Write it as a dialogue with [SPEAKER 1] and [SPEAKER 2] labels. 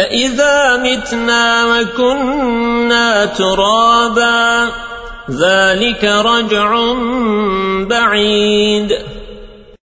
[SPEAKER 1] أَإِذَا مِتْنَا وَكُنَّا تُرَابًا ذَلِكَ رَجْعٌ بَعِيدٌ.